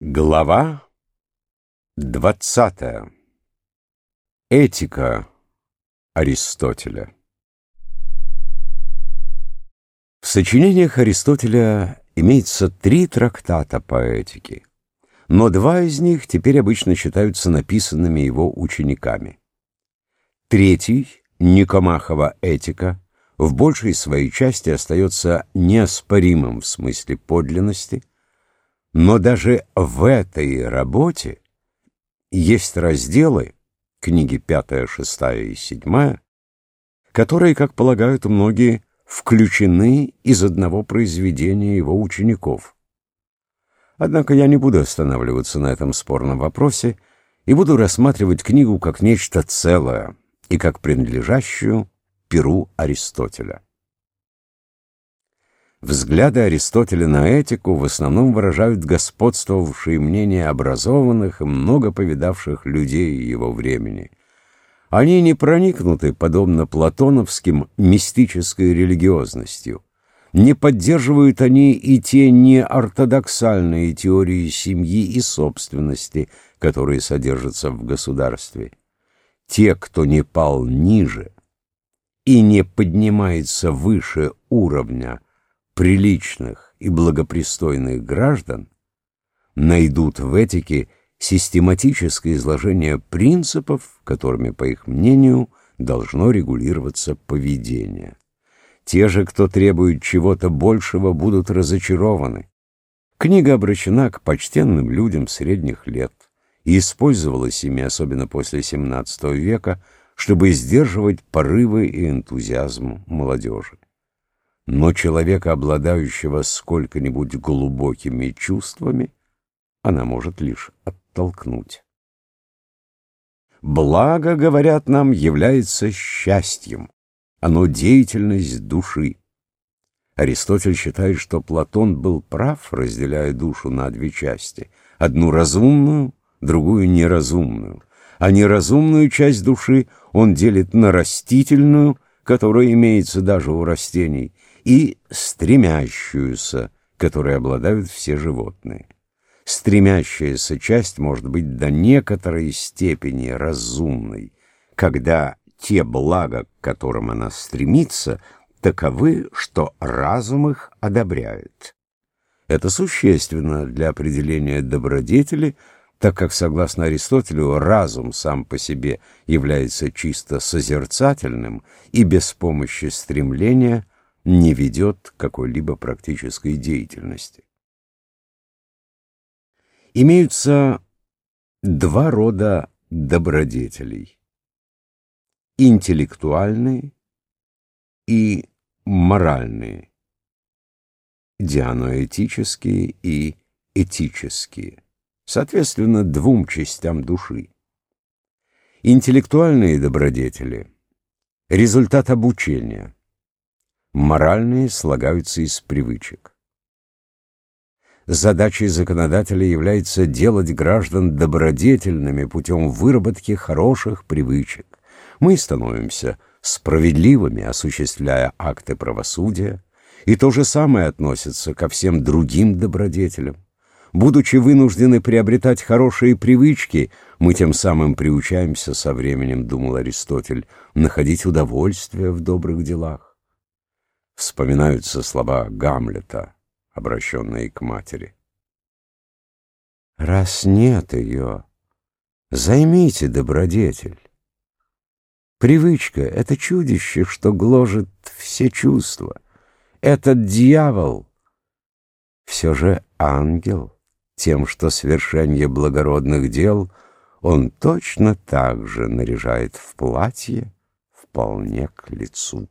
Глава двадцатая. Этика Аристотеля. В сочинениях Аристотеля имеется три трактата по этике, но два из них теперь обычно считаются написанными его учениками. Третий, Никомахова «Этика», в большей своей части остается неоспоримым в смысле подлинности, но даже в этой работе есть разделы, книги 5, 6 и 7, которые, как полагают многие, включены из одного произведения его учеников. Однако я не буду останавливаться на этом спорном вопросе и буду рассматривать книгу как нечто целое и как принадлежащую перу Аристотеля. Взгляды Аристотеля на этику в основном выражают господствовавшие мнения образованных и много повидавших людей его времени. Они не проникнуты, подобно платоновским, мистической религиозностью. Не поддерживают они и те неортодоксальные теории семьи и собственности, которые содержатся в государстве. Те, кто не пал ниже и не поднимается выше уровня, приличных и благопристойных граждан найдут в этике систематическое изложение принципов, которыми, по их мнению, должно регулироваться поведение. Те же, кто требует чего-то большего, будут разочарованы. Книга обращена к почтенным людям средних лет и использовалась ими, особенно после XVII века, чтобы сдерживать порывы и энтузиазм молодежи но человека, обладающего сколько-нибудь глубокими чувствами, она может лишь оттолкнуть. Благо, говорят нам, является счастьем, оно деятельность души. Аристотель считает, что Платон был прав, разделяя душу на две части, одну разумную, другую неразумную, а неразумную часть души он делит на растительную, которая имеется даже у растений, и стремящуюся, которой обладают все животные. Стремящаяся часть может быть до некоторой степени разумной, когда те блага, к которым она стремится, таковы, что разум их одобряет. Это существенно для определения добродетели, так как, согласно Аристотелю, разум сам по себе является чисто созерцательным и без помощи стремления не ведет какой-либо практической деятельности. Имеются два рода добродетелей – интеллектуальные и моральные, дианоэтические и этические, соответственно, двум частям души. Интеллектуальные добродетели – результат обучения – моральные слагаются из привычек. Задачей законодателя является делать граждан добродетельными путем выработки хороших привычек. Мы становимся справедливыми, осуществляя акты правосудия, и то же самое относится ко всем другим добродетелям. Будучи вынуждены приобретать хорошие привычки, мы тем самым приучаемся со временем, думал Аристотель, находить удовольствие в добрых делах вспоминаются слова Гамлета, обращенные к матери. «Раз нет ее, займите добродетель. Привычка — это чудище, что гложет все чувства. Этот дьявол все же ангел, тем, что свершение благородных дел он точно так же наряжает в платье, вполне к лицу.